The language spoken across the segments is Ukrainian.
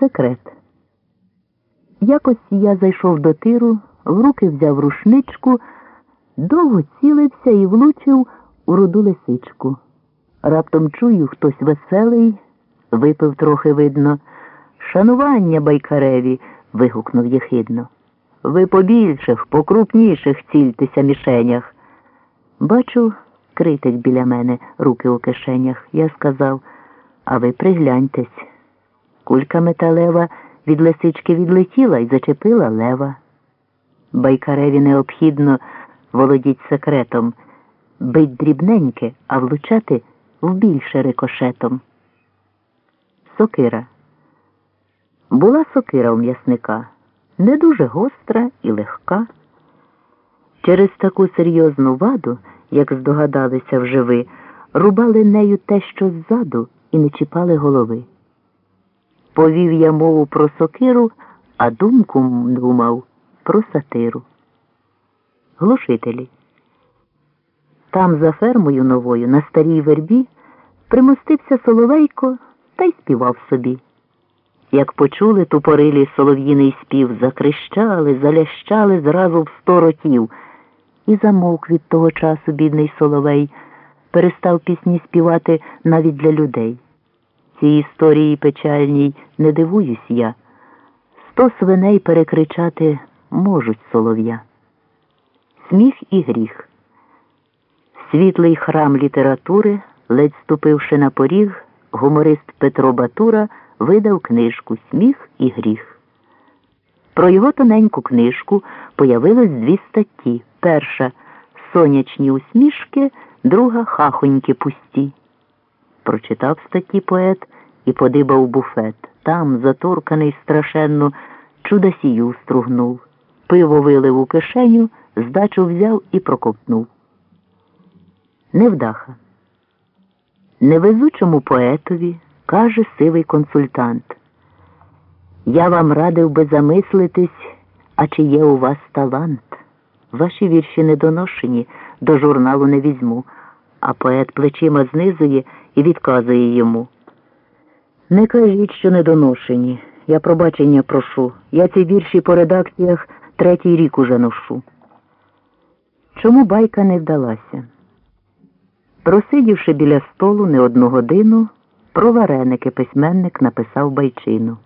Секрет. Якось я зайшов до тиру, в руки взяв рушничку, довго цілився і влучив у руду лисичку. Раптом чую, хтось веселий, випив трохи видно. Шанування байкареві. вигукнув єхидно. Ви по більших, по цільтеся мішенях. Бачу, критик біля мене, руки у кишенях. Я сказав, а ви пригляньтесь. Кулька металева від лисички відлетіла і зачепила лева. Байкареві необхідно володіть секретом, бить дрібненьке, а влучати в більше рикошетом. Сокира. Була сокира у м'ясника, не дуже гостра і легка. Через таку серйозну ваду, як здогадалися вже ви, рубали нею те, що ззаду, і не чіпали голови. Повів я мову про сокиру, а думку думав про сатиру. Глушителі. Там за фермою новою на старій вербі примостився соловейко та й співав собі. Як почули тупорилі солов'їний спів, закрищали, залящали зразу в сто років. І замовк від того часу бідний соловей, перестав пісні співати навіть для людей. Цій історії печальній не дивуюсь я. Сто свиней перекричати можуть солов'я. Сміх і гріх. Світлий храм літератури, ледь ступивши на поріг, гуморист Петро Батура видав книжку Сміх і гріх. Про його тоненьку книжку появилось дві статті. Перша сонячні усмішки, друга хахоньки пусті. Прочитав статті поет і подибав буфет. Там, заторканий страшенно, чудосію стругнув. Пиво вилив у кишеню, здачу взяв і проковтнув. Невдаха. Невезучому поетові каже сивий консультант. Я вам радив би замислитись, а чи є у вас талант. Ваші вірші недоношені, до журналу не візьму, а поет плечима знизує і відказує йому. Не кажіть, що недоношені. Я пробачення прошу. Я ці вірші по редакціях третій рік уже ношу. Чому байка не вдалася? Просидівши біля столу не одну годину, про вареники письменник написав байчину.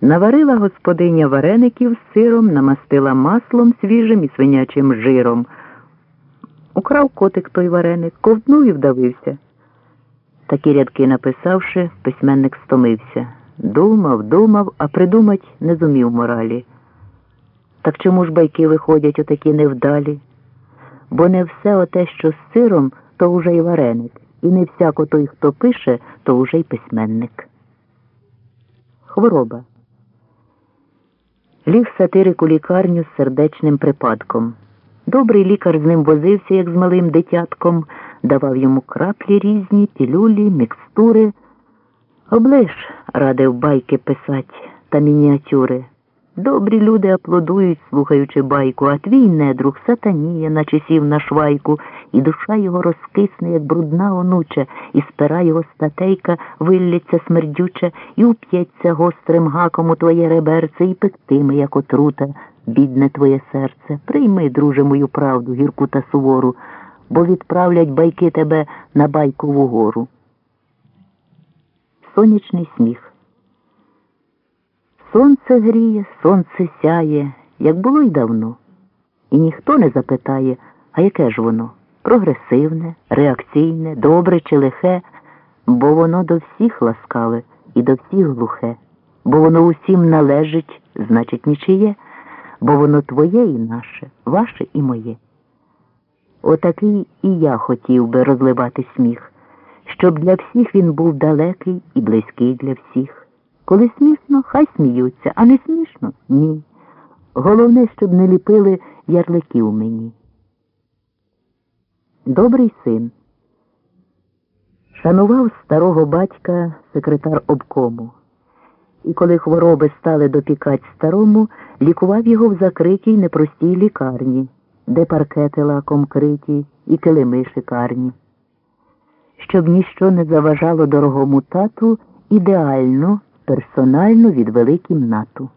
Наварила господиня вареників з сиром, намастила маслом свіжим і свинячим жиром. Украв котик той вареник, ковтнув і вдавився. Такі рядки написавши, письменник стомився. Думав, думав, а придумать не зумів моралі. Так чому ж байки виходять отакі невдалі? Бо не все оте, що з сиром, то уже й вареник, і не всяко той, хто пише, то уже й письменник. Хвороба. Ліг сатирик у лікарню з сердечним припадком. Добрий лікар з ним возився, як з малим дитятком, давав йому краплі різні, пілюлі, мікстури. Оближ, радив байки писать та мініатюри. Добрі люди аплодують, слухаючи байку, а твій недруг сатаніє, наче сів на швайку, і душа його розкисне, як брудна онуча, і спира його статейка виллється смердюча, і уп'ється гострим гаком у твоє реберце, і пектиме, як отрута, бідне твоє серце. Прийми, друже, мою правду, гірку та сувору, бо відправлять байки тебе на байкову гору. Сонячний сміх. Сонце гріє, сонце сяє, як було й давно. І ніхто не запитає, а яке ж воно? Прогресивне, реакційне, добре чи лихе, бо воно до всіх ласкаве і до всіх глухе, бо воно усім належить, значить, нічиє, бо воно твоє і наше, ваше і моє. Отакий і я хотів би розливати сміх, щоб для всіх він був далекий і близький для всіх. Коли смішно, хай сміються, а не смішно ні. Головне, щоб не ліпили ярликів мені. Добрий син. Шанував старого батька секретар обкому. І коли хвороби стали допікать старому, лікував його в закритій непростій лікарні, де паркети лаком криті і килими шикарні. Щоб ніщо не заважало дорогому тату, ідеально персонально відвели кімнату.